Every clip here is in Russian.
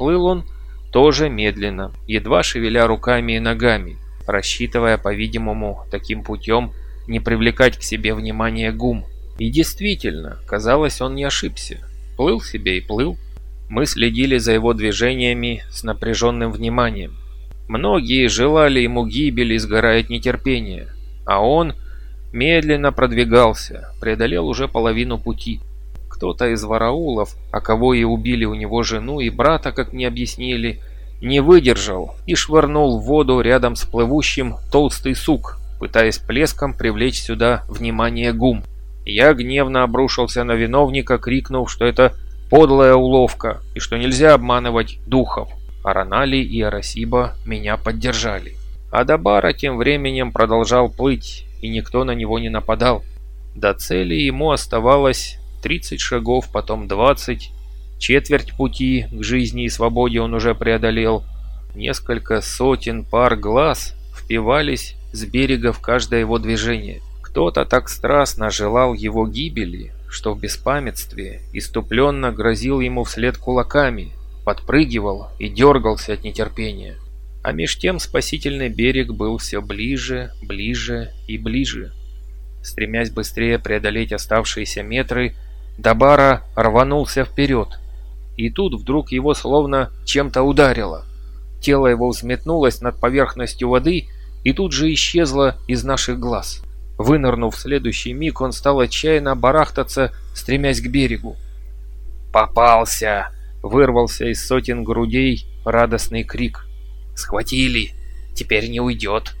плыл он тоже медленно, едва шевеля руками и ногами, рассчитывая, по-видимому, таким путем не привлекать к себе внимание гум. И действительно, казалось, он не ошибся. Плыл себе и плыл. Мы следили за его движениями с напряженным вниманием. Многие желали ему гибели, сгорая от нетерпения, а он медленно продвигался, преодолел уже половину пути. Кто-то из вараулов, а кого и убили у него жену и брата, как мне объяснили, не выдержал и швырнул в воду рядом с плывущим толстый сук, пытаясь плеском привлечь сюда внимание гум. Я гневно обрушился на виновника, крикнув, что это подлая уловка и что нельзя обманывать духов. Аранали и Арасиба меня поддержали. А Дабара тем временем продолжал плыть, и никто на него не нападал. До цели ему оставалось 30 шагов, потом 20. Четверть пути к жизни и свободе он уже преодолел. Несколько сотен пар глаз впивались с берега в каждое его движение. Кто-то так страстно желал его гибели, что в беспамятстве иступленно грозил ему вслед кулаками, подпрыгивал и дергался от нетерпения. А меж тем спасительный берег был все ближе, ближе и ближе. Стремясь быстрее преодолеть оставшиеся метры, Дабара рванулся вперед. И тут вдруг его словно чем-то ударило. Тело его взметнулось над поверхностью воды и тут же исчезло из наших глаз. Вынырнув в следующий миг, он стал отчаянно барахтаться, стремясь к берегу. «Попался!» — вырвался из сотен грудей радостный крик. «Схватили! Теперь не уйдет!»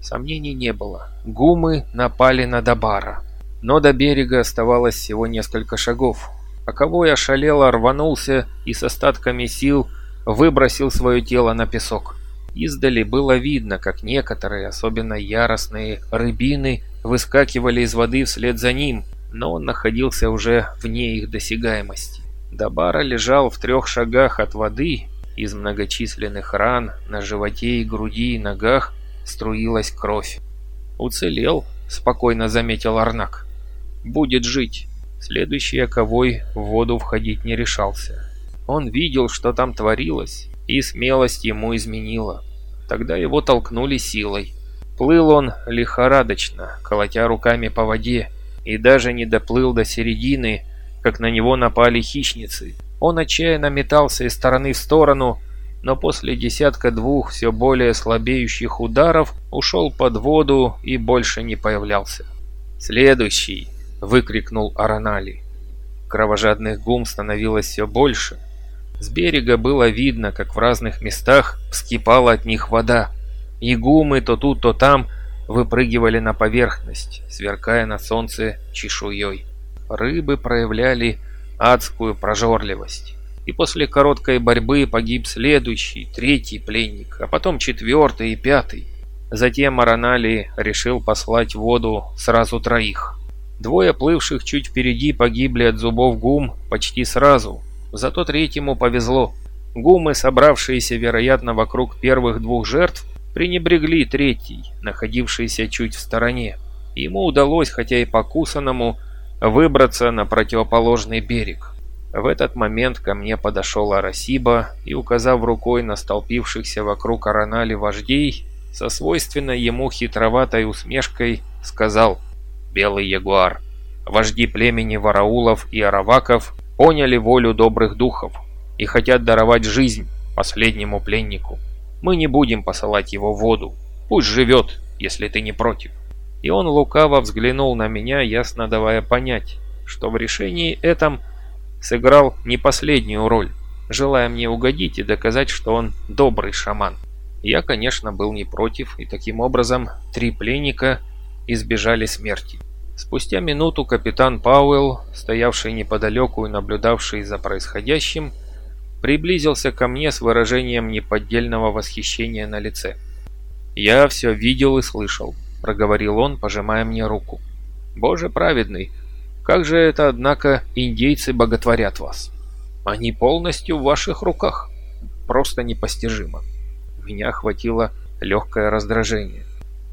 Сомнений не было. Гумы напали на Дабара. Но до берега оставалось всего несколько шагов. А кого я ошалело рванулся и с остатками сил выбросил свое тело на песок. Издали было видно, как некоторые, особенно яростные рыбины, выскакивали из воды вслед за ним, но он находился уже вне их досягаемости. Дабара лежал в трех шагах от воды, из многочисленных ран на животе и груди и ногах струилась кровь. «Уцелел», — спокойно заметил Арнак. «Будет жить». Следующий оковой в воду входить не решался. Он видел, что там творилось, и смелость ему изменила. Тогда его толкнули силой. Плыл он лихорадочно, колотя руками по воде, и даже не доплыл до середины, как на него напали хищницы. Он отчаянно метался из стороны в сторону, но после десятка-двух все более слабеющих ударов ушел под воду и больше не появлялся. «Следующий!» — выкрикнул Аранали. Кровожадных гум становилось все больше — с берега было видно, как в разных местах вскипала от них вода. И гумы то тут, то там выпрыгивали на поверхность, сверкая на солнце чешуей. Рыбы проявляли адскую прожорливость. И после короткой борьбы погиб следующий, третий пленник, а потом четвертый и пятый. Затем Аронали решил послать воду сразу троих. Двое плывших чуть впереди погибли от зубов гум почти сразу, Зато третьему повезло. Гумы, собравшиеся, вероятно, вокруг первых двух жертв, пренебрегли третий, находившийся чуть в стороне. Ему удалось, хотя и покусанному, выбраться на противоположный берег. В этот момент ко мне подошел Арасиба и, указав рукой на столпившихся вокруг Аронали вождей, со свойственной ему хитроватой усмешкой сказал «Белый ягуар, вожди племени Вараулов и Араваков поняли волю добрых духов и хотят даровать жизнь последнему пленнику. Мы не будем посылать его в воду. Пусть живет, если ты не против. И он лукаво взглянул на меня, ясно давая понять, что в решении этом сыграл не последнюю роль, желая мне угодить и доказать, что он добрый шаман. Я, конечно, был не против, и таким образом три пленника избежали смерти. Спустя минуту капитан Пауэлл, стоявший неподалеку и наблюдавший за происходящим, приблизился ко мне с выражением неподдельного восхищения на лице. «Я все видел и слышал», — проговорил он, пожимая мне руку. «Боже праведный, как же это, однако, индейцы боготворят вас? Они полностью в ваших руках. Просто непостижимо». Меня охватило легкое раздражение.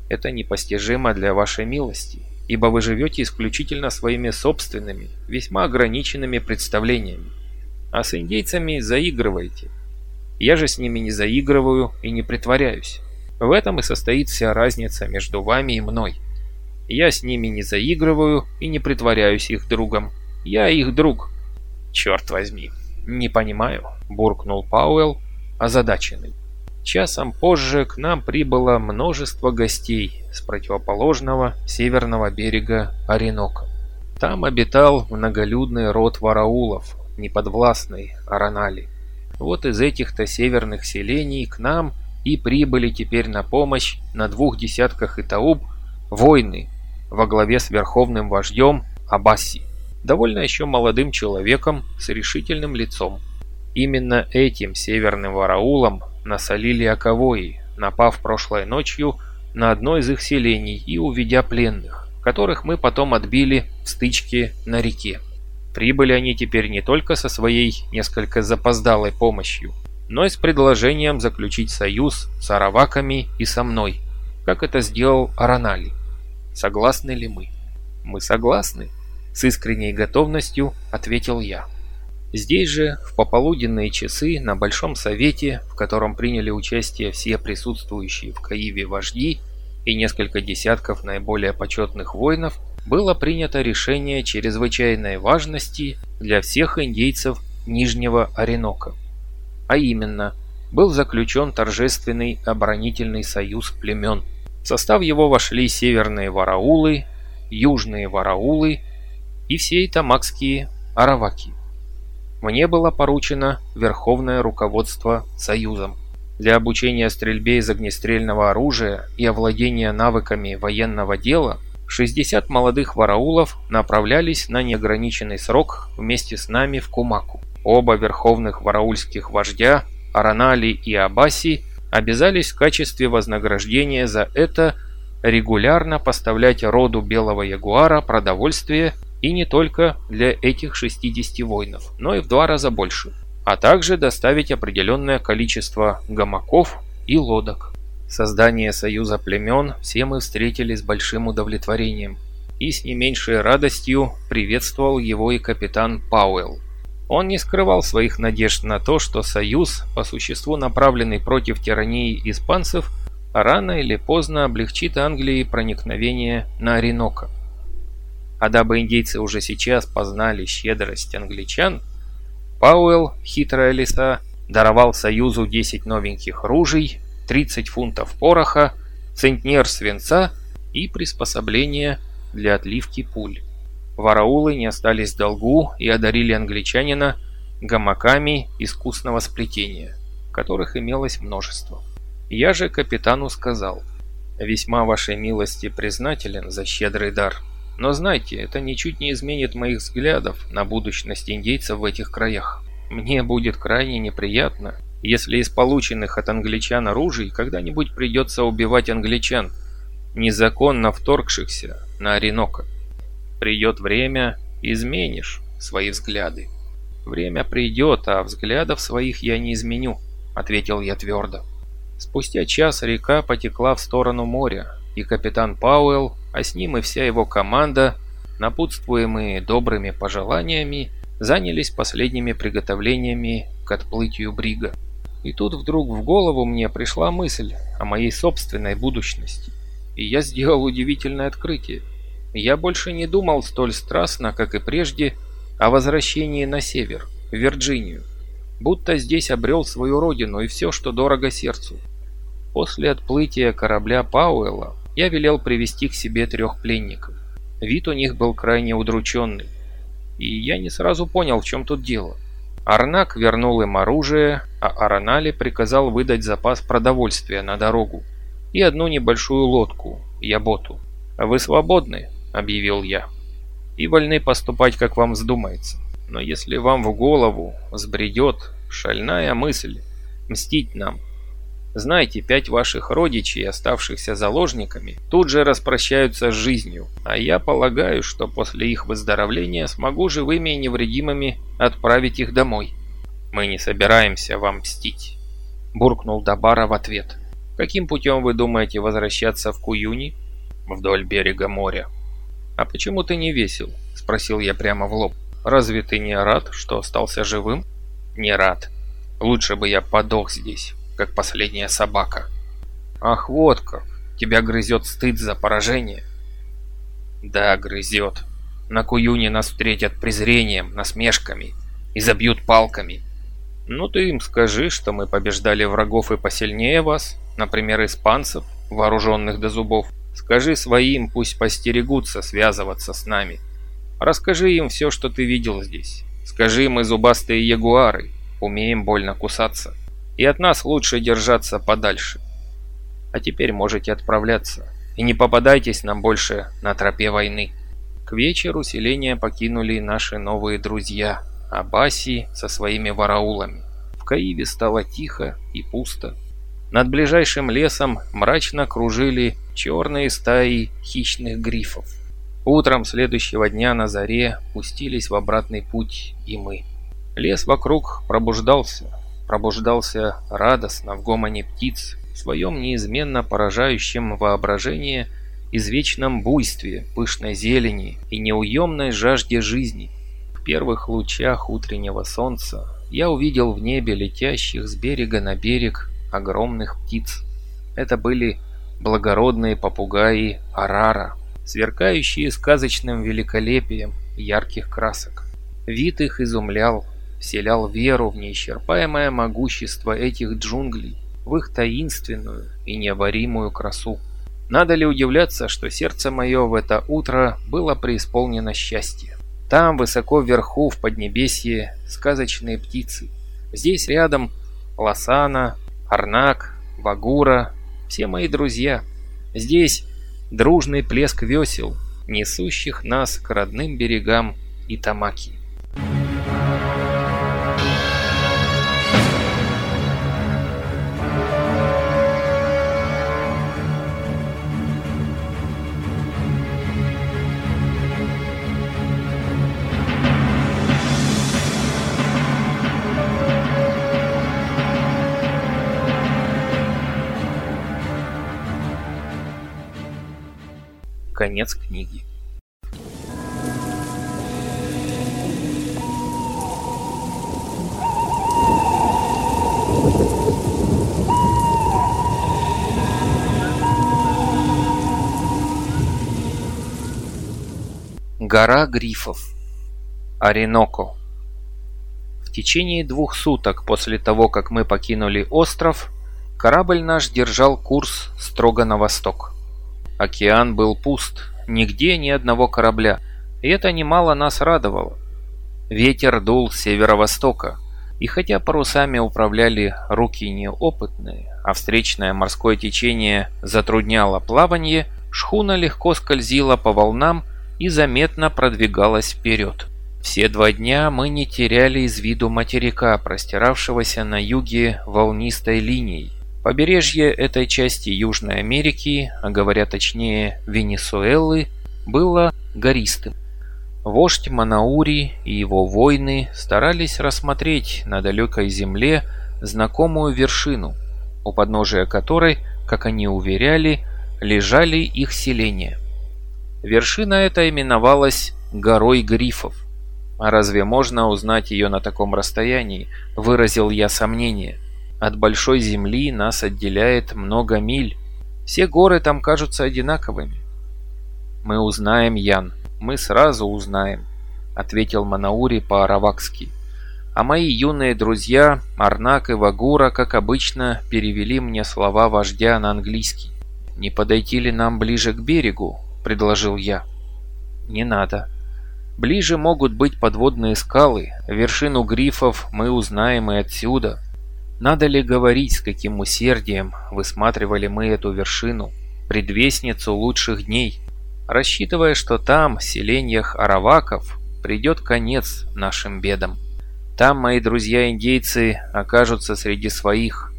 «Это непостижимо для вашей милости ибо вы живете исключительно своими собственными, весьма ограниченными представлениями. А с индейцами заигрываете, Я же с ними не заигрываю и не притворяюсь. В этом и состоит вся разница между вами и мной. Я с ними не заигрываю и не притворяюсь их другом. Я их друг. Черт возьми, не понимаю, буркнул Пауэлл, озадаченный. Часом позже к нам прибыло множество гостей с противоположного северного берега Оренока. Там обитал многолюдный род вараулов, неподвластный Аранали. Вот из этих-то северных селений к нам и прибыли теперь на помощь на двух десятках Итауб войны во главе с верховным вождем Абасси, довольно еще молодым человеком с решительным лицом. Именно этим северным вараулам насолили Аковои, напав прошлой ночью на одно из их селений и уведя пленных, которых мы потом отбили в стычке на реке. Прибыли они теперь не только со своей несколько запоздалой помощью, но и с предложением заключить союз с араваками и со мной, как это сделал Аранали. Согласны ли мы? Мы согласны, с искренней готовностью ответил я. Здесь же, в пополуденные часы, на Большом Совете, в котором приняли участие все присутствующие в Каиве вожди и несколько десятков наиболее почетных воинов, было принято решение чрезвычайной важности для всех индейцев Нижнего Оренока. А именно, был заключен торжественный оборонительный союз племен. В состав его вошли северные вараулы, южные вараулы и все итамакские араваки. Мне было поручено верховное руководство союзом. Для обучения стрельбе из огнестрельного оружия и овладения навыками военного дела 60 молодых вараулов направлялись на неограниченный срок вместе с нами в Кумаку. Оба верховных вараульских вождя, Аранали и Абаси, обязались в качестве вознаграждения за это регулярно поставлять роду Белого Ягуара продовольствие и не только для этих 60 воинов, но и в два раза больше, а также доставить определенное количество гамаков и лодок. Создание союза племен все мы встретили с большим удовлетворением, и с не меньшей радостью приветствовал его и капитан Пауэлл. Он не скрывал своих надежд на то, что союз, по существу направленный против тирании испанцев, рано или поздно облегчит Англии проникновение на Оренока. А дабы индейцы уже сейчас познали щедрость англичан, Пауэлл, хитрая лиса, даровал Союзу 10 новеньких ружей, 30 фунтов пороха, центнер свинца и приспособления для отливки пуль. Вараулы не остались в долгу и одарили англичанина гамаками искусного сплетения, которых имелось множество. Я же капитану сказал, «Весьма вашей милости признателен за щедрый дар, но знайте, это ничуть не изменит моих взглядов на будущность индейцев в этих краях. Мне будет крайне неприятно, если из полученных от англичан оружий когда-нибудь придется убивать англичан, незаконно вторгшихся на Оренока. Придет время, изменишь свои взгляды. Время придет, а взглядов своих я не изменю, ответил я твердо. Спустя час река потекла в сторону моря, и капитан Пауэлл, а с ним и вся его команда, напутствуемые добрыми пожеланиями, занялись последними приготовлениями к отплытию брига. И тут вдруг в голову мне пришла мысль о моей собственной будущности. И я сделал удивительное открытие. Я больше не думал столь страстно, как и прежде, о возвращении на север, в Вирджинию. Будто здесь обрел свою родину и все, что дорого сердцу. После отплытия корабля Пауэлла я велел привести к себе трех пленников. Вид у них был крайне удрученный. И я не сразу понял, в чем тут дело. Арнак вернул им оружие, а Аранали приказал выдать запас продовольствия на дорогу и одну небольшую лодку, яботу. «Вы свободны», — объявил я, — «и вольны поступать, как вам вздумается. Но если вам в голову взбредет шальная мысль мстить нам, Знайте, пять ваших родичей, оставшихся заложниками, тут же распрощаются с жизнью, а я полагаю, что после их выздоровления смогу живыми и невредимыми отправить их домой. Мы не собираемся вам мстить», – буркнул Дабара в ответ. «Каким путем вы думаете возвращаться в Куюни?» «Вдоль берега моря». «А почему ты не весел?» – спросил я прямо в лоб. «Разве ты не рад, что остался живым?» «Не рад. Лучше бы я подох здесь, как последняя собака. Ах, вот как. Тебя грызет стыд за поражение. Да, грызет. На Куюне нас встретят презрением, насмешками и забьют палками. Ну ты им скажи, что мы побеждали врагов и посильнее вас, например, испанцев, вооруженных до зубов. Скажи своим, пусть постерегутся связываться с нами. Расскажи им все, что ты видел здесь. Скажи, мы зубастые ягуары, умеем больно кусаться. И от нас лучше держаться подальше. А теперь можете отправляться. И не попадайтесь нам больше на тропе войны. К вечеру селение покинули наши новые друзья, Абаси со своими вараулами. В Каиве стало тихо и пусто. Над ближайшим лесом мрачно кружили черные стаи хищных грифов. Утром следующего дня на заре пустились в обратный путь и мы. Лес вокруг пробуждался, пробуждался радостно в гомоне птиц, в своем неизменно поражающем воображение извечном буйстве, пышной зелени и неуемной жажде жизни. В первых лучах утреннего солнца я увидел в небе летящих с берега на берег огромных птиц. Это были благородные попугаи Арара, сверкающие сказочным великолепием ярких красок. Вид их изумлял, вселял веру в неисчерпаемое могущество этих джунглей, в их таинственную и необоримую красу. Надо ли удивляться, что сердце мое в это утро было преисполнено счастья? Там, высоко вверху, в Поднебесье, сказочные птицы. Здесь рядом Лосана, Арнак, Вагура, все мои друзья. Здесь дружный плеск весел, несущих нас к родным берегам Итамаки. Конец книги. Гора Грифов. Ореноко. В течение двух суток после того, как мы покинули остров, корабль наш держал курс строго на восток. Океан был пуст, нигде ни одного корабля, и это немало нас радовало. Ветер дул с северо-востока, и хотя парусами управляли руки неопытные, а встречное морское течение затрудняло плавание, шхуна легко скользила по волнам и заметно продвигалась вперед. Все два дня мы не теряли из виду материка, простиравшегося на юге волнистой линией. Побережье этой части Южной Америки, а говоря точнее Венесуэлы, было гористым. Вождь Манаури и его воины старались рассмотреть на далекой земле знакомую вершину, у подножия которой, как они уверяли, лежали их селения. Вершина эта именовалась «Горой Грифов». А разве можно узнать ее на таком расстоянии, выразил я сомнение – от большой земли нас отделяет много миль. Все горы там кажутся одинаковыми. Мы узнаем, Ян, мы сразу узнаем, ответил Манаури по-аравакски. А мои юные друзья, Арнак и Вагура, как обычно, перевели мне слова вождя на английский. «Не подойти ли нам ближе к берегу?» – предложил я. «Не надо. Ближе могут быть подводные скалы. Вершину грифов мы узнаем и отсюда. Надо ли говорить, с каким усердием высматривали мы эту вершину, предвестницу лучших дней, рассчитывая, что там, в селениях араваков, придет конец нашим бедам. Там мои друзья-индейцы окажутся среди своих,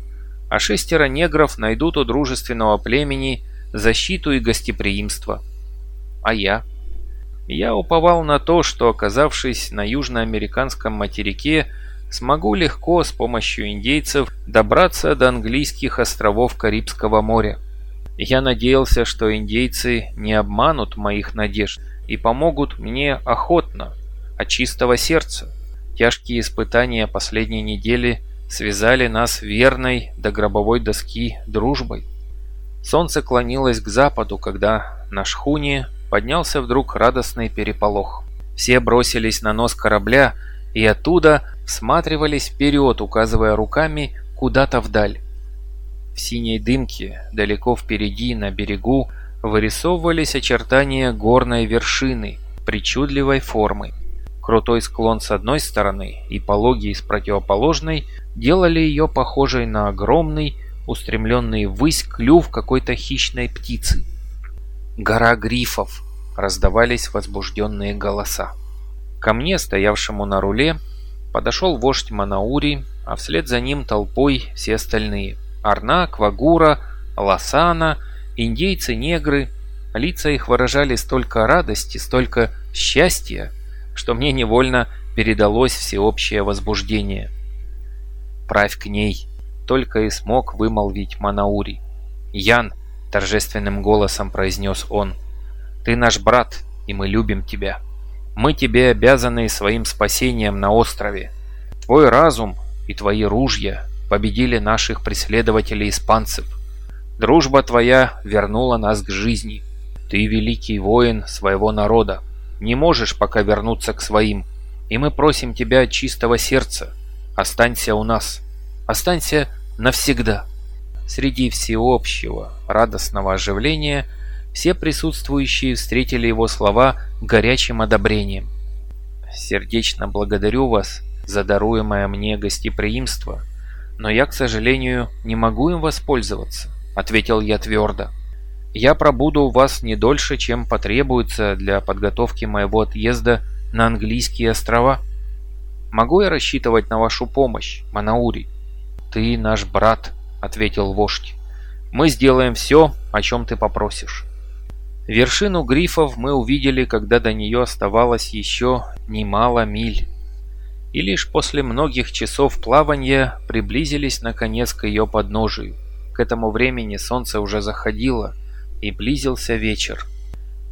а шестеро негров найдут у дружественного племени защиту и гостеприимство. А я? Я уповал на то, что, оказавшись на южноамериканском материке, смогу легко с помощью индейцев добраться до английских островов Карибского моря. Я надеялся, что индейцы не обманут моих надежд и помогут мне охотно, от чистого сердца. Тяжкие испытания последней недели связали нас верной до гробовой доски дружбой. Солнце клонилось к западу, когда на шхуне поднялся вдруг радостный переполох. Все бросились на нос корабля и оттуда всматривались вперед, указывая руками куда-то вдаль. В синей дымке, далеко впереди, на берегу, вырисовывались очертания горной вершины причудливой формы. Крутой склон с одной стороны и пологий с противоположной делали ее похожей на огромный, устремленный ввысь клюв какой-то хищной птицы. «Гора грифов!» — раздавались возбужденные голоса. Ко мне, стоявшему на руле, подошел вождь Манаури, а вслед за ним толпой все остальные. Арнак, Вагура, Лосана, индейцы-негры. Лица их выражали столько радости, столько счастья, что мне невольно передалось всеобщее возбуждение. «Правь к ней!» — только и смог вымолвить Манаури. «Ян!» — торжественным голосом произнес он. «Ты наш брат, и мы любим тебя. Мы тебе обязаны своим спасением на острове. Твой разум и твои ружья победили наших преследователей-испанцев. Дружба твоя вернула нас к жизни. Ты великий воин своего народа. Не можешь пока вернуться к своим. И мы просим тебя чистого сердца. Останься у нас. Останься навсегда. Среди всеобщего радостного оживления все присутствующие встретили его слова горячим одобрением. «Сердечно благодарю вас за даруемое мне гостеприимство, но я, к сожалению, не могу им воспользоваться», — ответил я твердо. Я пробуду у вас не дольше, чем потребуется для подготовки моего отъезда на английские острова. Могу я рассчитывать на вашу помощь, Манаури? Ты наш брат, ответил вождь. Мы сделаем все, о чем ты попросишь. Вершину грифов мы увидели, когда до нее оставалось еще немало миль. И лишь после многих часов плавания приблизились наконец к ее подножию. К этому времени солнце уже заходило, и близился вечер.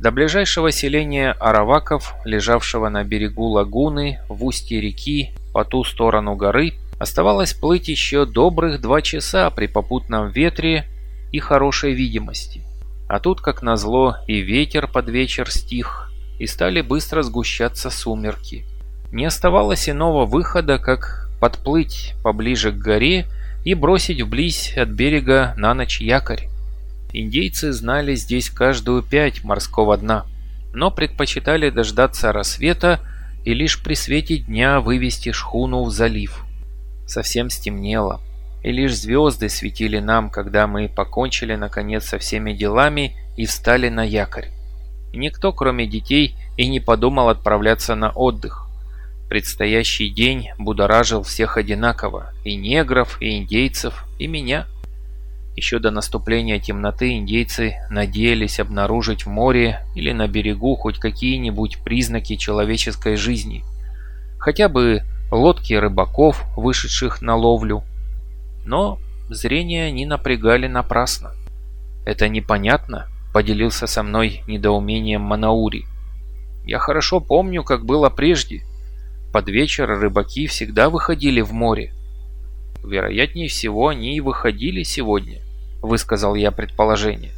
До ближайшего селения Араваков, лежавшего на берегу лагуны, в устье реки, по ту сторону горы, оставалось плыть еще добрых два часа при попутном ветре и хорошей видимости. А тут, как назло, и ветер под вечер стих, и стали быстро сгущаться сумерки. Не оставалось иного выхода, как подплыть поближе к горе и бросить вблизь от берега на ночь якорь. Индейцы знали здесь каждую пять морского дна, но предпочитали дождаться рассвета и лишь при свете дня вывести шхуну в залив. Совсем стемнело, и лишь звезды светили нам, когда мы покончили наконец со всеми делами и встали на якорь. Никто, кроме детей, и не подумал отправляться на отдых. Предстоящий день будоражил всех одинаково, и негров, и индейцев, и меня – еще до наступления темноты индейцы надеялись обнаружить в море или на берегу хоть какие-нибудь признаки человеческой жизни. Хотя бы лодки рыбаков, вышедших на ловлю. Но зрение они напрягали напрасно. «Это непонятно», — поделился со мной недоумением Манаури. «Я хорошо помню, как было прежде. Под вечер рыбаки всегда выходили в море. Вероятнее всего, они и выходили сегодня высказал я предположение.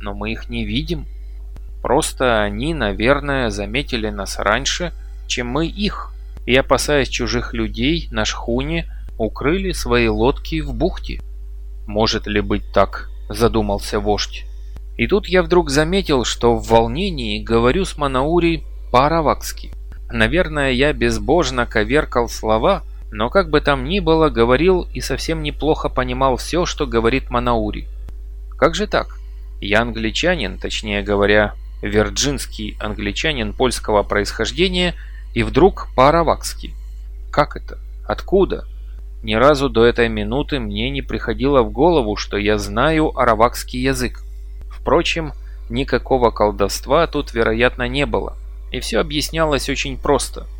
Но мы их не видим. Просто они, наверное, заметили нас раньше, чем мы их, и, опасаясь чужих людей на шхуне, укрыли свои лодки в бухте. «Может ли быть так?» – задумался вождь. И тут я вдруг заметил, что в волнении говорю с Манаури по-аравакски. Наверное, я безбожно коверкал слова – но как бы там ни было, говорил и совсем неплохо понимал все, что говорит Манаури. Как же так? Я англичанин, точнее говоря, вирджинский англичанин польского происхождения и вдруг по-аравакски. Как это? Откуда? Ни разу до этой минуты мне не приходило в голову, что я знаю аравакский язык. Впрочем, никакого колдовства тут, вероятно, не было. И все объяснялось очень просто –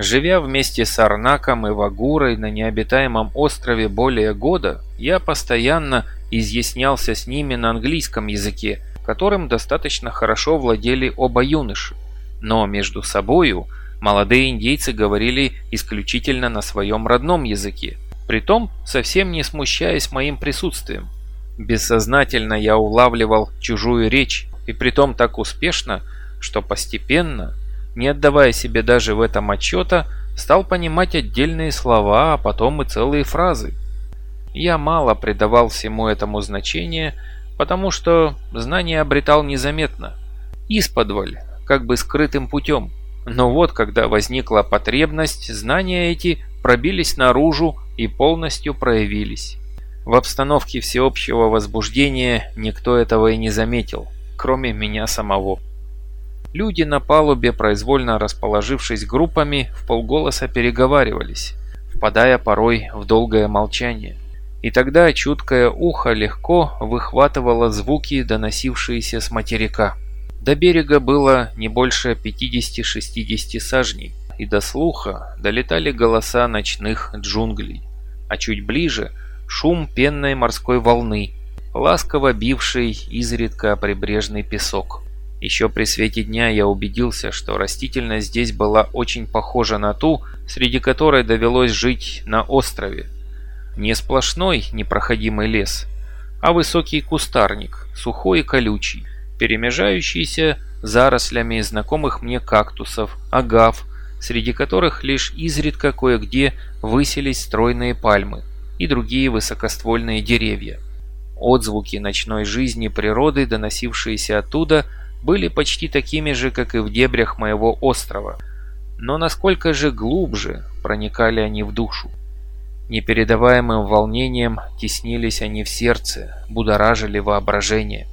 Живя вместе с Арнаком и Вагурой на необитаемом острове более года, я постоянно изъяснялся с ними на английском языке, которым достаточно хорошо владели оба юноши. Но между собою молодые индейцы говорили исключительно на своем родном языке. притом совсем не смущаясь моим присутствием. Бессознательно я улавливал чужую речь, и притом так успешно, что постепенно, не отдавая себе даже в этом отчета, стал понимать отдельные слова, а потом и целые фразы. Я мало придавал всему этому значения, потому что знания обретал незаметно, исподволь, как бы скрытым путем. Но вот, когда возникла потребность, знания эти пробились наружу и полностью проявились. В обстановке всеобщего возбуждения никто этого и не заметил, кроме меня самого. Люди на палубе, произвольно расположившись группами, в полголоса переговаривались, впадая порой в долгое молчание. И тогда чуткое ухо легко выхватывало звуки, доносившиеся с материка. До берега было не больше 50-60 сажней, и до слуха долетали голоса ночных джунглей, а чуть ближе – шум пенной морской волны, ласково бивший изредка прибрежный песок. Еще при свете дня я убедился, что растительность здесь была очень похожа на ту, среди которой довелось жить на острове. Не сплошной непроходимый лес, а высокий кустарник, сухой и колючий, перемежающийся зарослями знакомых мне кактусов, агав, среди которых лишь изредка кое-где высились стройные пальмы и другие высокоствольные деревья. Отзвуки ночной жизни природы, доносившиеся оттуда, были почти такими же, как и в дебрях моего острова. Но насколько же глубже проникали они в душу. Непередаваемым волнением теснились они в сердце, будоражили воображение.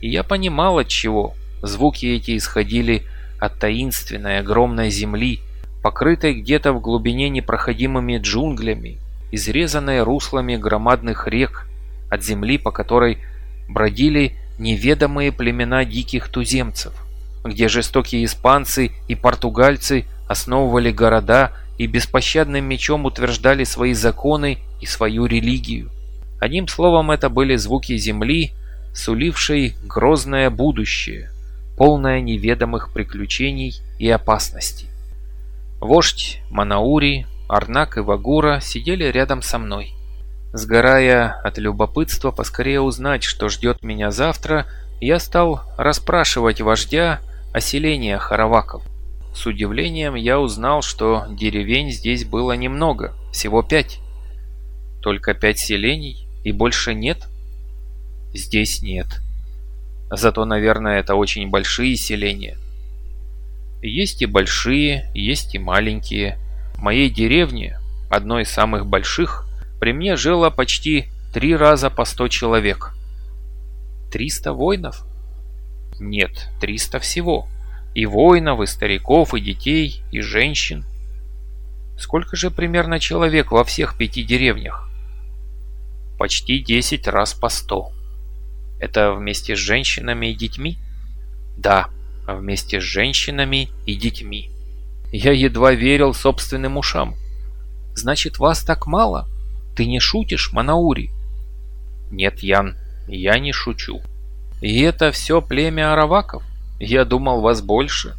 И я понимал от чего. Звуки эти исходили от таинственной огромной земли, покрытой где-то в глубине непроходимыми джунглями, изрезанная руслами громадных рек, от земли, по которой бродили неведомые племена диких туземцев, где жестокие испанцы и португальцы основывали города и беспощадным мечом утверждали свои законы и свою религию. Одним словом, это были звуки земли, сулившей грозное будущее, полное неведомых приключений и опасностей. Вождь Манаури Арнак и Вагура сидели рядом со мной. Сгорая от любопытства поскорее узнать, что ждет меня завтра, я стал расспрашивать вождя о селениях араваков. С удивлением я узнал, что деревень здесь было немного, всего пять. Только пять селений и больше нет? Здесь нет. Зато, наверное, это очень большие селения. Есть и большие, есть и маленькие моей деревне, одной из самых больших, при мне жило почти три раза по сто человек. Триста воинов? Нет, триста всего. И воинов, и стариков, и детей, и женщин. Сколько же примерно человек во всех пяти деревнях? Почти десять раз по сто. Это вместе с женщинами и детьми? Да, вместе с женщинами и детьми. Я едва верил собственным ушам. «Значит, вас так мало? Ты не шутишь, Манаури?» «Нет, Ян, я не шучу. И это все племя араваков? Я думал, вас больше».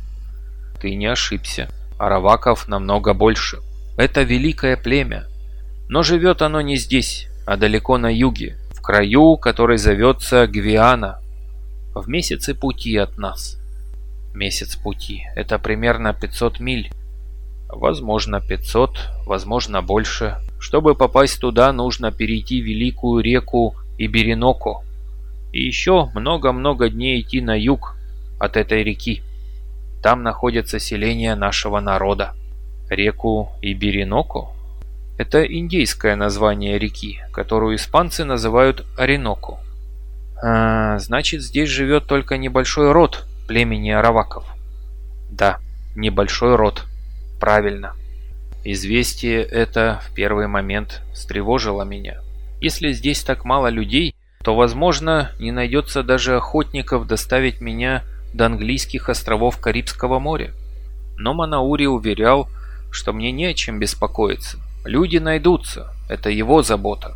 «Ты не ошибся. Араваков намного больше. Это великое племя. Но живет оно не здесь, а далеко на юге, краю, который зовется Гвиана, в месяце пути от нас». Месяц пути. Это примерно 500 миль. Возможно 500, возможно больше. Чтобы попасть туда, нужно перейти великую реку Ибериноко. И еще много-много дней идти на юг от этой реки. Там находится селение нашего народа. Реку Ибериноко? Это индейское название реки, которую испанцы называют Ореноко. А, значит, здесь живет только небольшой род, племени араваков. Да, небольшой род. Правильно. Известие это в первый момент встревожило меня. Если здесь так мало людей, то, возможно, не найдется даже охотников доставить меня до английских островов Карибского моря. Но Манаури уверял, что мне не о чем беспокоиться. Люди найдутся, это его забота.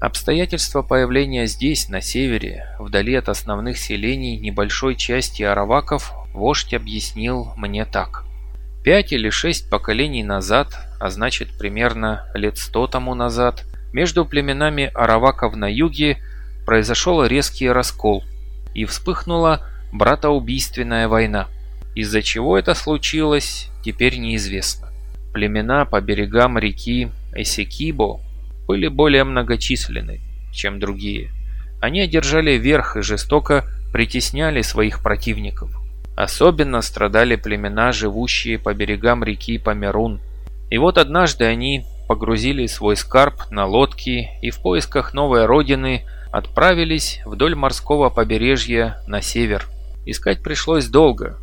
Обстоятельства появления здесь, на севере, вдали от основных селений небольшой части араваков, вождь объяснил мне так. Пять или шесть поколений назад а значит примерно лет сто тому назад, между племенами араваков на юге произошел резкий раскол и вспыхнула братоубийственная война. Из-за чего это случилось, теперь неизвестно. Племена по берегам реки Эсекибо были более многочисленны, чем другие. Они одержали верх и жестоко притесняли своих противников. Особенно страдали племена, живущие по берегам реки Померун. И вот однажды они погрузили свой скарб на лодки и в поисках новой родины отправились вдоль морского побережья на север. Искать пришлось долго.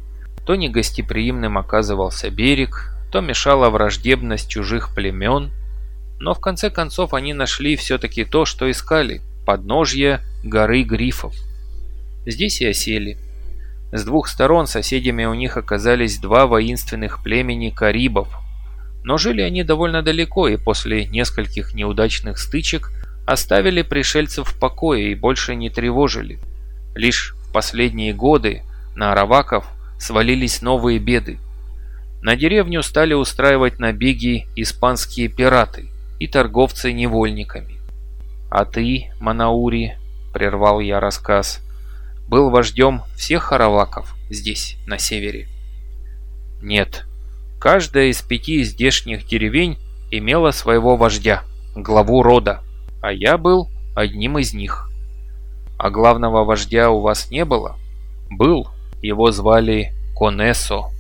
То негостеприимным оказывался берег, то мешала враждебность чужих племен. Но в конце концов они нашли все-таки то, что искали – подножье горы Грифов. Здесь и осели. С двух сторон соседями у них оказались два воинственных племени карибов. Но жили они довольно далеко и после нескольких неудачных стычек оставили пришельцев в покое и больше не тревожили. Лишь в последние годы на араваков свалились новые беды. На деревню стали устраивать набеги испанские пираты и торговцы невольниками. «А ты, Манаури», — прервал я рассказ, — «был вождем всех араваков здесь, на севере?» «Нет. Каждая из пяти здешних деревень имела своего вождя, главу рода, а я был одним из них». «А главного вождя у вас не было?» «Был. Его звали Конесо.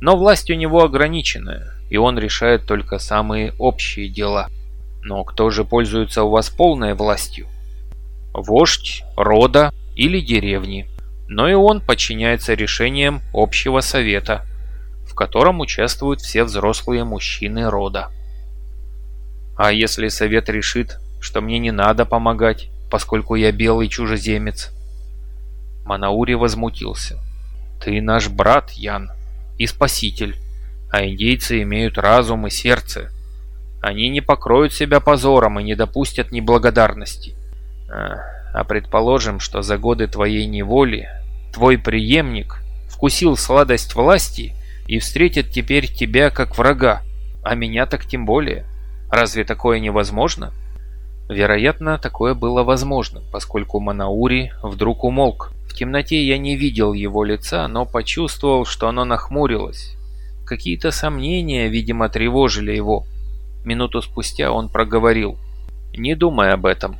Но власть у него ограниченная, и он решает только самые общие дела». Но кто же пользуется у вас полной властью? Вождь, рода или деревни. Но и он подчиняется решениям общего совета, в котором участвуют все взрослые мужчины рода. А если совет решит, что мне не надо помогать, поскольку я белый чужеземец? Манаури возмутился. Ты наш брат, Ян, и спаситель, а индейцы имеют разум и сердце. Они не покроют себя позором и не допустят неблагодарности. А, а предположим, что за годы твоей неволи твой преемник вкусил сладость власти и встретит теперь тебя как врага, а меня так тем более. Разве такое невозможно? Вероятно, такое было возможно, поскольку Манаури вдруг умолк. Темноте я не видел его лица, но почувствовал, что оно нахмурилось. Какие-то сомнения, видимо, тревожили его. Минуту спустя он проговорил. «Не думай об этом.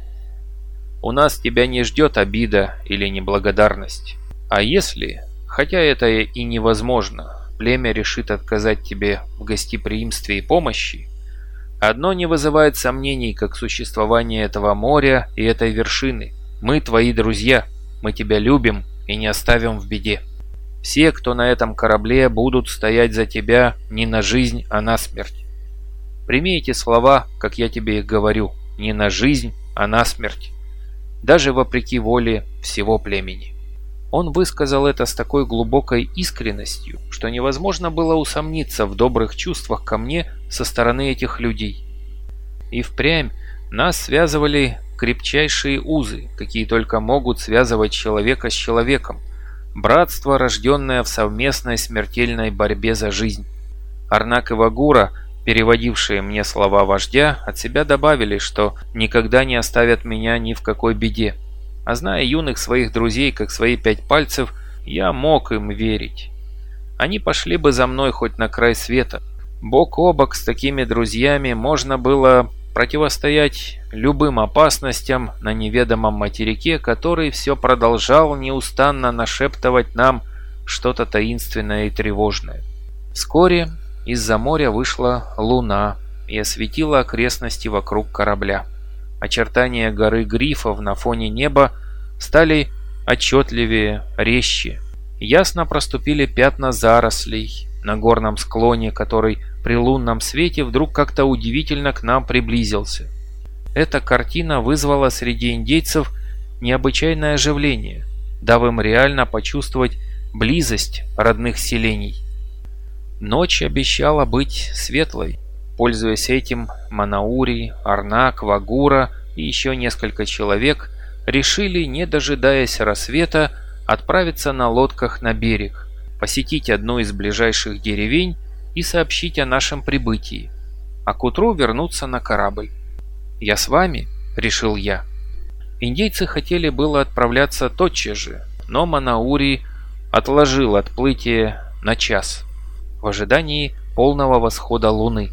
У нас тебя не ждет обида или неблагодарность. А если, хотя это и невозможно, племя решит отказать тебе в гостеприимстве и помощи, одно не вызывает сомнений, как существование этого моря и этой вершины. Мы твои друзья, мы тебя любим и не оставим в беде. Все, кто на этом корабле, будут стоять за тебя не на жизнь, а на смерть. Прими эти слова, как я тебе их говорю, не на жизнь, а на смерть. Даже вопреки воле всего племени. Он высказал это с такой глубокой искренностью, что невозможно было усомниться в добрых чувствах ко мне со стороны этих людей. И впрямь нас связывали крепчайшие узы, какие только могут связывать человека с человеком. Братство, рожденное в совместной смертельной борьбе за жизнь. Арнак и Вагура – переводившие мне слова вождя, от себя добавили, что никогда не оставят меня ни в какой беде. А зная юных своих друзей, как свои пять пальцев, я мог им верить. Они пошли бы за мной хоть на край света. Бок о бок с такими друзьями можно было противостоять любым опасностям на неведомом материке, который все продолжал неустанно нашептывать нам что-то таинственное и тревожное. Вскоре из-за моря вышла луна и осветила окрестности вокруг корабля. Очертания горы Грифов на фоне неба стали отчетливее, резче. Ясно проступили пятна зарослей на горном склоне, который при лунном свете вдруг как-то удивительно к нам приблизился. Эта картина вызвала среди индейцев необычайное оживление, дав им реально почувствовать близость родных селений. Ночь обещала быть светлой. Пользуясь этим, Манаури, Арнак, Вагура и еще несколько человек решили, не дожидаясь рассвета, отправиться на лодках на берег, посетить одну из ближайших деревень и сообщить о нашем прибытии. а к утру вернуться на корабль. «Я с вами?» – решил я. Индейцы хотели было отправляться тотчас же, но Манаури отложил отплытие на час в ожидании полного восхода луны.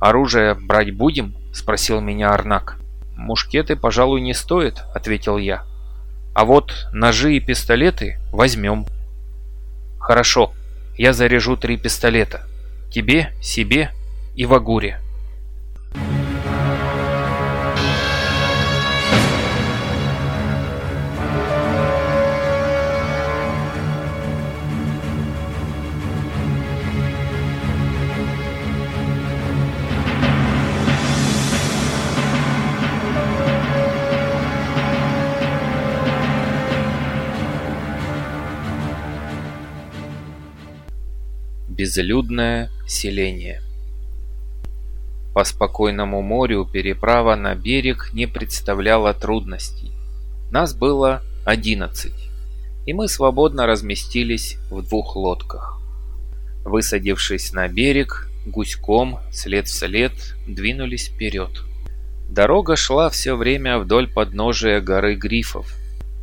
«Оружие брать будем?» – спросил меня Арнак. «Мушкеты, пожалуй, не стоит», – ответил я. «А вот ножи и пистолеты возьмем». «Хорошо, я заряжу три пистолета. Тебе, себе и Вагуре». Безлюдное селение По спокойному морю переправа на берег не представляла трудностей. Нас было 11, и мы свободно разместились в двух лодках. Высадившись на берег, гуськом, след в след, двинулись вперед. Дорога шла все время вдоль подножия горы Грифов.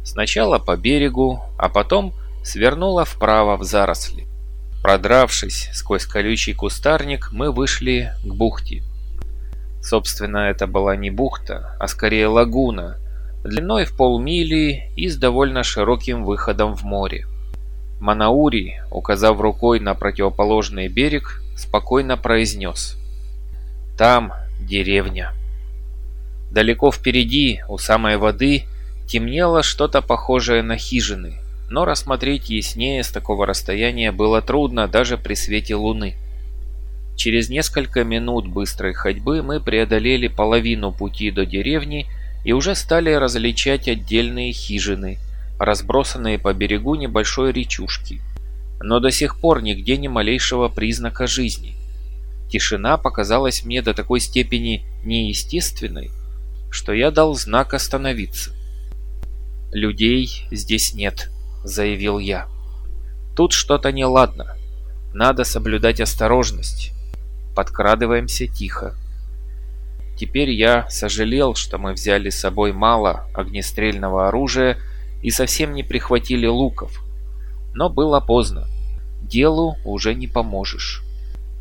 Сначала по берегу, а потом свернула вправо в заросли. Продравшись сквозь колючий кустарник, мы вышли к бухте. Собственно, это была не бухта, а скорее лагуна, длиной в полмили и с довольно широким выходом в море. Манаури, указав рукой на противоположный берег, спокойно произнес. «Там деревня». Далеко впереди, у самой воды, темнело что-то похожее на хижины – но рассмотреть яснее с такого расстояния было трудно даже при свете луны. Через несколько минут быстрой ходьбы мы преодолели половину пути до деревни и уже стали различать отдельные хижины, разбросанные по берегу небольшой речушки. Но до сих пор нигде ни малейшего признака жизни. Тишина показалась мне до такой степени неестественной, что я дал знак остановиться. «Людей здесь нет», заявил я. Тут что-то неладно. Надо соблюдать осторожность. Подкрадываемся тихо. Теперь я сожалел, что мы взяли с собой мало огнестрельного оружия и совсем не прихватили луков. Но было поздно. Делу уже не поможешь.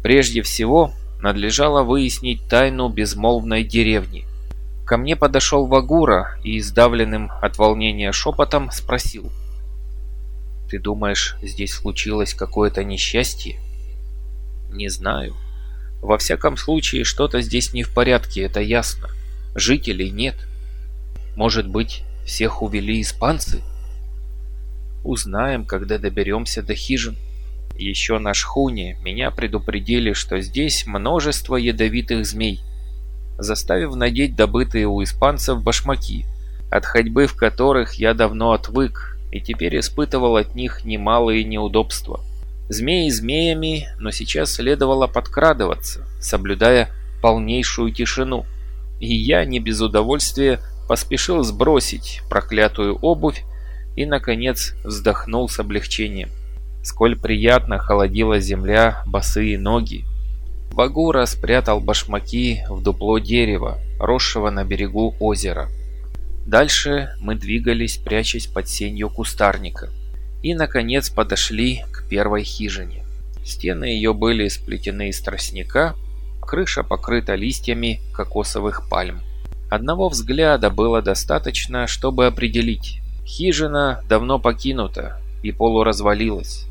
Прежде всего, надлежало выяснить тайну безмолвной деревни. Ко мне подошел Вагура и, издавленным от волнения шепотом, спросил – ты думаешь, здесь случилось какое-то несчастье? Не знаю. Во всяком случае, что-то здесь не в порядке, это ясно. Жителей нет. Может быть, всех увели испанцы? Узнаем, когда доберемся до хижин. Еще на шхуне меня предупредили, что здесь множество ядовитых змей, заставив надеть добытые у испанцев башмаки, от ходьбы в которых я давно отвык и теперь испытывал от них немалые неудобства. Змеи змеями, но сейчас следовало подкрадываться, соблюдая полнейшую тишину. И я не без удовольствия поспешил сбросить проклятую обувь и, наконец, вздохнул с облегчением. Сколь приятно холодила земля босые ноги. Вагура спрятал башмаки в дупло дерева, росшего на берегу озера. Дальше мы двигались, прячась под сенью кустарника. И, наконец, подошли к первой хижине. Стены ее были сплетены из тростника, крыша покрыта листьями кокосовых пальм. Одного взгляда было достаточно, чтобы определить. Хижина давно покинута и полуразвалилась.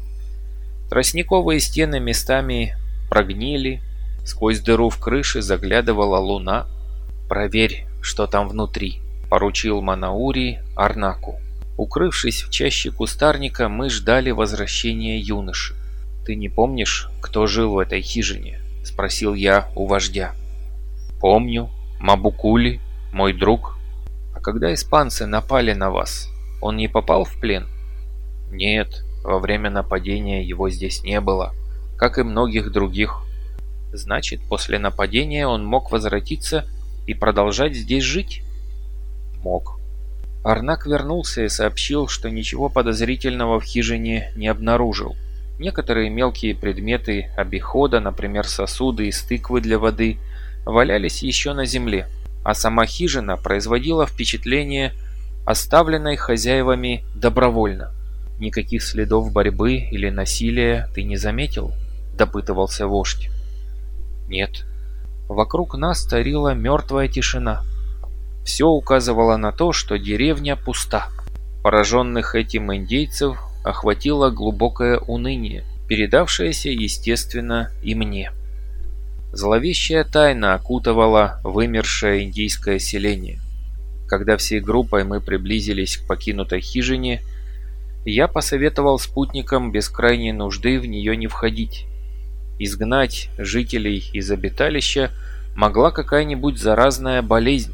Тростниковые стены местами прогнили, сквозь дыру в крыше заглядывала луна. «Проверь, что там внутри», поручил Манаури Арнаку. Укрывшись в чаще кустарника, мы ждали возвращения юноши. «Ты не помнишь, кто жил в этой хижине?» – спросил я у вождя. «Помню. Мабукули, мой друг. А когда испанцы напали на вас, он не попал в плен?» «Нет, во время нападения его здесь не было, как и многих других. Значит, после нападения он мог возвратиться и продолжать здесь жить?» Мог. Арнак вернулся и сообщил, что ничего подозрительного в хижине не обнаружил. Некоторые мелкие предметы обихода, например, сосуды из тыквы для воды, валялись еще на земле, а сама хижина производила впечатление оставленной хозяевами добровольно. «Никаких следов борьбы или насилия ты не заметил?» – допытывался вождь. «Нет». Вокруг нас царила мертвая тишина. Все указывало на то, что деревня пуста. Пораженных этим индейцев охватило глубокое уныние, передавшееся, естественно, и мне. Зловещая тайна окутывала вымершее индийское селение. Когда всей группой мы приблизились к покинутой хижине, я посоветовал спутникам без крайней нужды в нее не входить. Изгнать жителей из обиталища могла какая-нибудь заразная болезнь.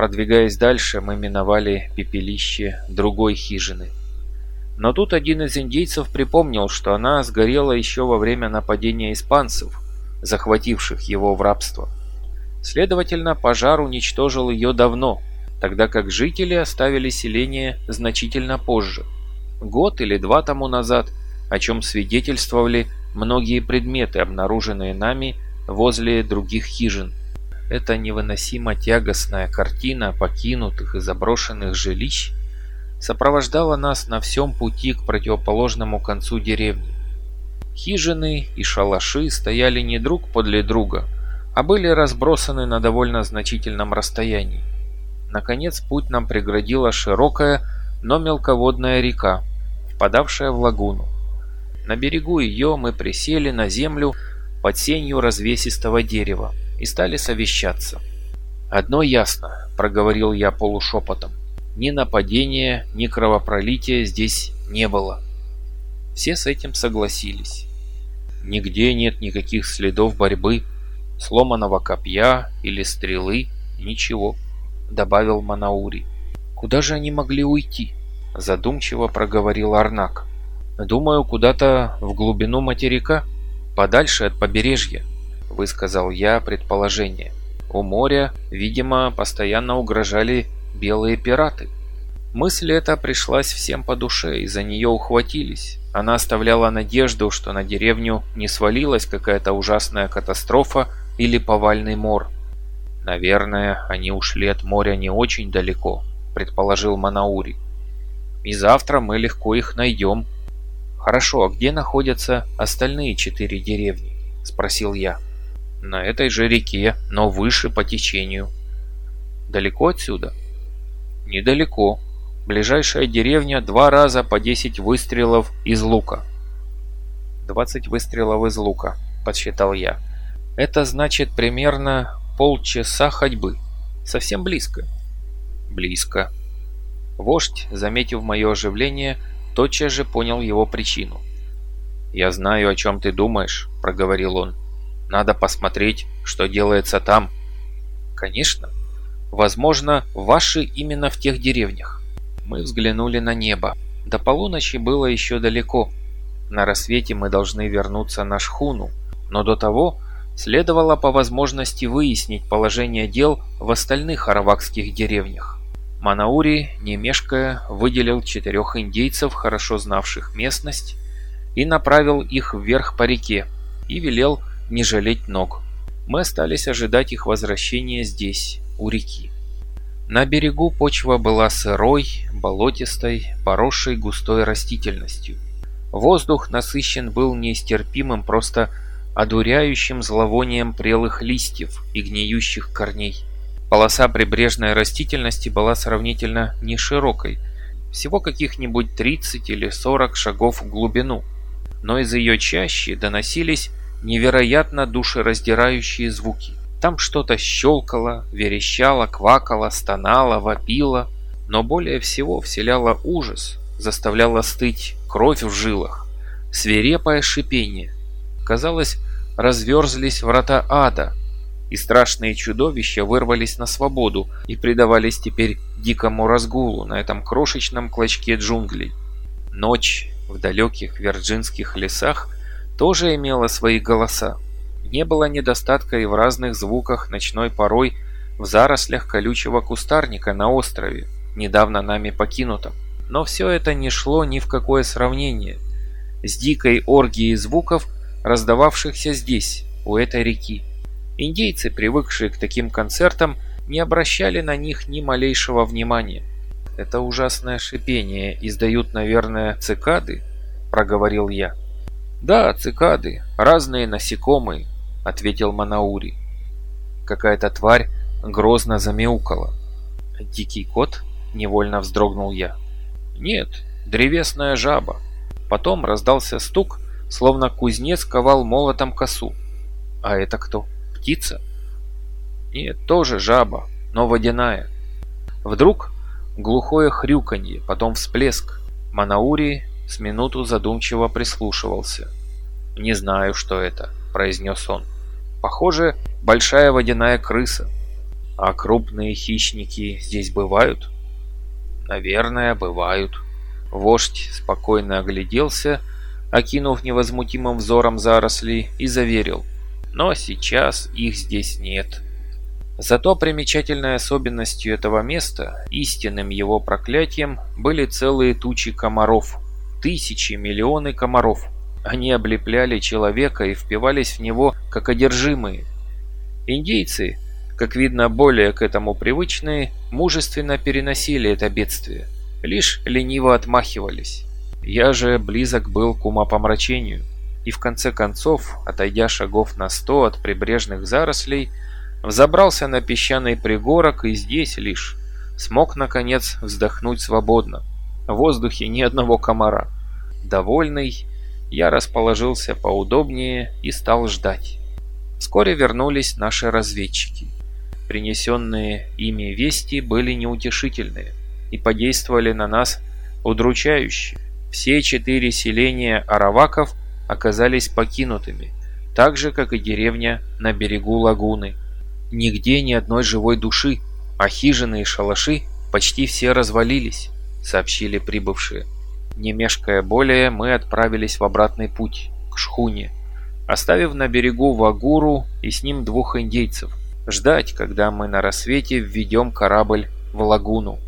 Продвигаясь дальше, мы миновали пепелище другой хижины. Но тут один из индейцев припомнил, что она сгорела еще во время нападения испанцев, захвативших его в рабство. Следовательно, пожар уничтожил ее давно, тогда как жители оставили селение значительно позже – год или два тому назад, о чем свидетельствовали многие предметы, обнаруженные нами возле других хижин. Эта невыносимо тягостная картина покинутых и заброшенных жилищ сопровождала нас на всем пути к противоположному концу деревни. Хижины и шалаши стояли не друг подле друга, а были разбросаны на довольно значительном расстоянии. Наконец путь нам преградила широкая, но мелководная река, впадавшая в лагуну. На берегу ее мы присели на землю под сенью развесистого дерева и стали совещаться. «Одно ясно», — проговорил я полушепотом, — «ни нападения, ни кровопролития здесь не было». Все с этим согласились. Нигде нет никаких следов борьбы, сломанного копья или стрелы, ничего, добавил Манаури. Куда же они могли уйти? задумчиво проговорил Арнак. «Думаю, куда-то в глубину материка, подальше от побережья», – высказал я предположение. У моря, видимо, постоянно угрожали белые пираты. Мысль эта пришлась всем по душе, и за нее ухватились. Она оставляла надежду, что на деревню не свалилась какая-то ужасная катастрофа или повальный мор. «Наверное, они ушли от моря не очень далеко», – предположил Манаури и завтра мы легко их найдем. Хорошо, а где находятся остальные четыре деревни? Спросил я. На этой же реке, но выше по течению. Далеко отсюда? Недалеко. Ближайшая деревня два раза по 10 выстрелов из лука. 20 выстрелов из лука, подсчитал я. Это значит примерно полчаса ходьбы. Совсем близко. Близко, Вождь, заметив мое оживление, тотчас же понял его причину. «Я знаю, о чем ты думаешь», — проговорил он. «Надо посмотреть, что делается там». «Конечно. Возможно, ваши именно в тех деревнях». Мы взглянули на небо. До полуночи было еще далеко. На рассвете мы должны вернуться на шхуну, но до того следовало по возможности выяснить положение дел в остальных аравакских деревнях. Манаури, не мешкая, выделил четырех индейцев, хорошо знавших местность, и направил их вверх по реке, и велел не жалеть ног. Мы остались ожидать их возвращения здесь, у реки. На берегу почва была сырой, болотистой, поросшей густой растительностью. Воздух насыщен был нестерпимым, просто одуряющим зловонием прелых листьев и гниющих корней. Полоса прибрежной растительности была сравнительно не широкой, всего каких-нибудь 30 или 40 шагов в глубину, но из ее чащи доносились невероятно душераздирающие звуки. Там что-то щелкало, верещало, квакало, стонало, вопило, но более всего вселяло ужас, заставляло стыть кровь в жилах, свирепое шипение. Казалось, разверзлись врата ада, и страшные чудовища вырвались на свободу и предавались теперь дикому разгулу на этом крошечном клочке джунглей. Ночь в далеких вирджинских лесах тоже имела свои голоса. Не было недостатка и в разных звуках ночной порой в зарослях колючего кустарника на острове, недавно нами покинутом. Но все это не шло ни в какое сравнение с дикой оргией звуков, раздававшихся здесь, у этой реки. Индейцы, привыкшие к таким концертам, не обращали на них ни малейшего внимания. «Это ужасное шипение издают, наверное, цикады?» – проговорил я. «Да, цикады, разные насекомые», – ответил Манаури. Какая-то тварь грозно замяукала. «Дикий кот?» – невольно вздрогнул я. «Нет, древесная жаба». Потом раздался стук, словно кузнец ковал молотом косу. «А это кто? Птица?» «Нет, тоже жаба, но водяная». Вдруг глухое хрюканье, потом всплеск. Манаури с минуту задумчиво прислушивался. «Не знаю, что это», – произнес он. «Похоже, большая водяная крыса. А крупные хищники здесь бывают?» «Наверное, бывают». Вождь спокойно огляделся, окинув невозмутимым взором заросли, и заверил. «Но сейчас их здесь нет». Зато примечательной особенностью этого места, истинным его проклятием, были целые тучи комаров. Тысячи, миллионы комаров. Они облепляли человека и впивались в него, как одержимые. Индейцы, как видно более к этому привычные, мужественно переносили это бедствие. Лишь лениво отмахивались. Я же близок был к умопомрачению. И в конце концов, отойдя шагов на сто от прибрежных зарослей, Взобрался на песчаный пригорок и здесь лишь смог, наконец, вздохнуть свободно. В воздухе ни одного комара. Довольный, я расположился поудобнее и стал ждать. Вскоре вернулись наши разведчики. Принесенные ими вести были неутешительные и подействовали на нас удручающе. Все четыре селения араваков оказались покинутыми, так же, как и деревня на берегу лагуны. Нигде ни одной живой души, а хижины и шалаши почти все развалились, сообщили прибывшие. Не мешкая более, мы отправились в обратный путь, к шхуне, оставив на берегу Вагуру и с ним двух индейцев, ждать, когда мы на рассвете введем корабль в лагуну.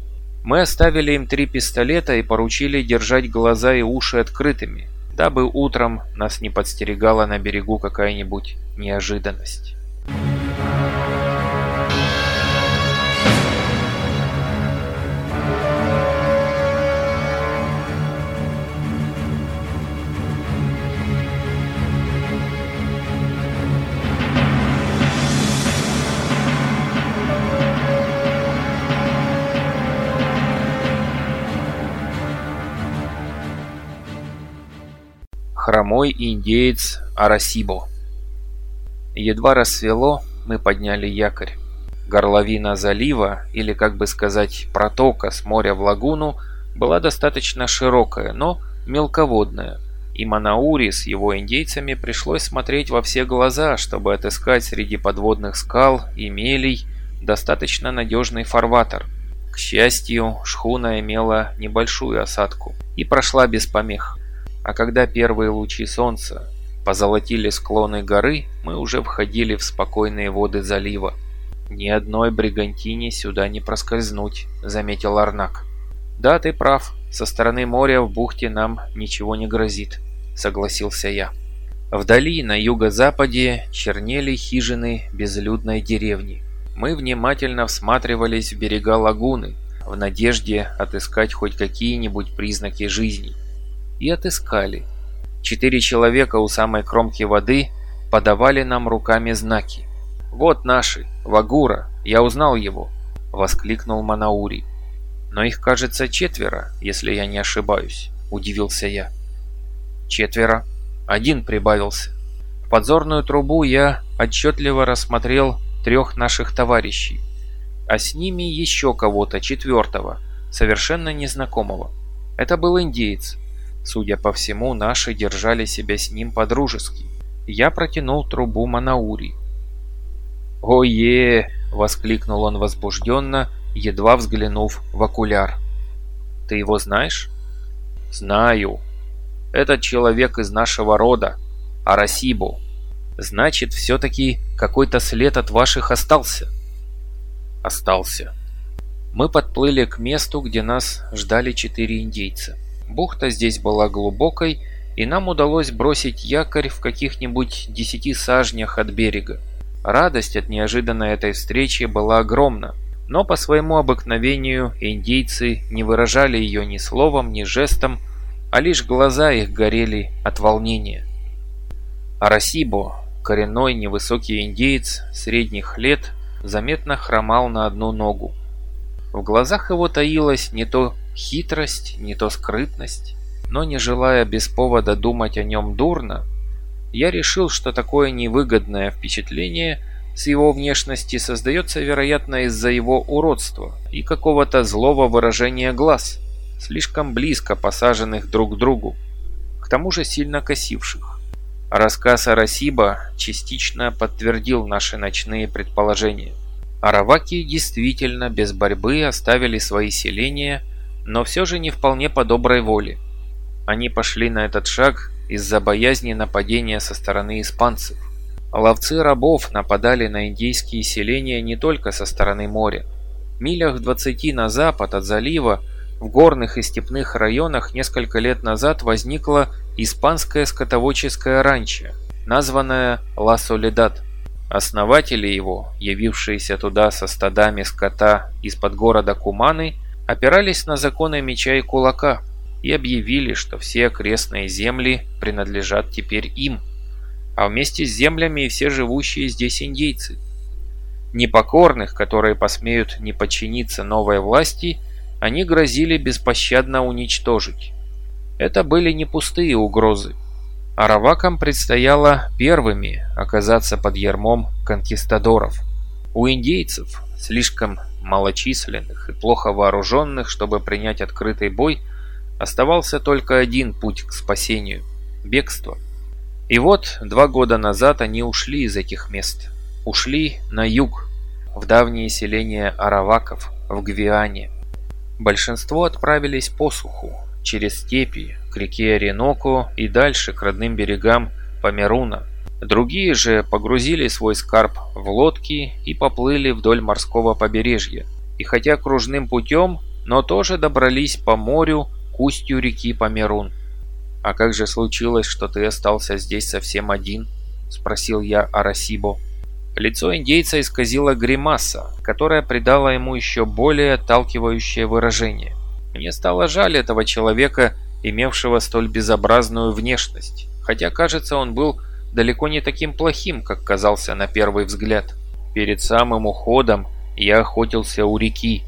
Мы оставили им три пистолета и поручили держать глаза и уши открытыми, дабы утром нас не подстерегала на берегу какая-нибудь неожиданность. Хромой индеец Арасибо. Едва рассвело, мы подняли якорь. Горловина залива, или как бы сказать, протока с моря в лагуну, была достаточно широкая, но мелководная, и Манаури с его индейцами пришлось смотреть во все глаза, чтобы отыскать среди подводных скал и мелей достаточно надежный фарватер. К счастью, шхуна имела небольшую осадку и прошла без помех. А когда первые лучи солнца позолотили склоны горы, мы уже входили в спокойные воды залива. «Ни одной бригантине сюда не проскользнуть», — заметил Арнак. «Да, ты прав. Со стороны моря в бухте нам ничего не грозит», — согласился я. Вдали, на юго-западе, чернели хижины безлюдной деревни. Мы внимательно всматривались в берега лагуны, в надежде отыскать хоть какие-нибудь признаки жизни и отыскали. Четыре человека у самой кромки воды подавали нам руками знаки. «Вот наши, Вагура, я узнал его», — воскликнул Манаури. «Но их, кажется, четверо, если я не ошибаюсь», — удивился я. «Четверо. Один прибавился. В подзорную трубу я отчетливо рассмотрел трех наших товарищей, а с ними еще кого-то четвертого, совершенно незнакомого. Это был индеец, Судя по всему, наши держали себя с ним по-дружески. Я протянул трубу Манаури. «Ое!» — воскликнул он возбужденно, едва взглянув в окуляр. «Ты его знаешь?» «Знаю. Этот человек из нашего рода, Арасибо. Значит, все-таки какой-то след от ваших остался?» «Остался». Мы подплыли к месту, где нас ждали четыре индейца. Бухта здесь была глубокой, и нам удалось бросить якорь в каких-нибудь десяти сажнях от берега. Радость от неожиданной этой встречи была огромна, но по своему обыкновению индейцы не выражали ее ни словом, ни жестом, а лишь глаза их горели от волнения. Арасибо, коренной невысокий индеец средних лет, заметно хромал на одну ногу. В глазах его таилась не то хитрость, не то скрытность, но не желая без повода думать о нем дурно, я решил, что такое невыгодное впечатление с его внешности создается, вероятно, из-за его уродства и какого-то злого выражения глаз, слишком близко посаженных друг к другу, к тому же сильно косивших. Рассказ Арасиба частично подтвердил наши ночные предположения. Араваки действительно без борьбы оставили свои селения, но все же не вполне по доброй воле. Они пошли на этот шаг из-за боязни нападения со стороны испанцев. Ловцы рабов нападали на индейские селения не только со стороны моря. Милях в 20 на запад от залива в горных и степных районах несколько лет назад возникла испанское скотоводческое ранчо, названное Ла Солидад. Основатели его, явившиеся туда со стадами скота из-под города Куманы, опирались на законы меча и кулака – и объявили, что все окрестные земли принадлежат теперь им, а вместе с землями и все живущие здесь индейцы. Непокорных, которые посмеют не подчиниться новой власти, они грозили беспощадно уничтожить. Это были не пустые угрозы. Аравакам предстояло первыми оказаться под ярмом конкистадоров. У индейцев, слишком малочисленных и плохо вооруженных, чтобы принять открытый бой, Оставался только один путь к спасению – бегство. И вот два года назад они ушли из этих мест. Ушли на юг, в давние селения араваков, в Гвиане. Большинство отправились по суху, через степи, к реке Ореноко и дальше к родным берегам Померуна. Другие же погрузили свой скарб в лодки и поплыли вдоль морского побережья. И хотя кружным путем, но тоже добрались по морю к устью реки Померун. «А как же случилось, что ты остался здесь совсем один?» – спросил я Арасибо. Лицо индейца исказило гримаса, которая придала ему еще более отталкивающее выражение. Мне стало жаль этого человека, имевшего столь безобразную внешность, хотя, кажется, он был далеко не таким плохим, как казался на первый взгляд. Перед самым уходом я охотился у реки,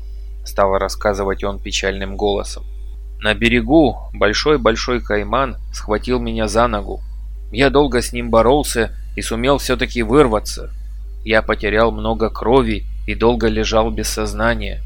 стал рассказывать он печальным голосом. На берегу большой-большой кайман схватил меня за ногу. Я долго с ним боролся и сумел все-таки вырваться. Я потерял много крови и долго лежал без сознания.